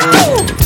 supposed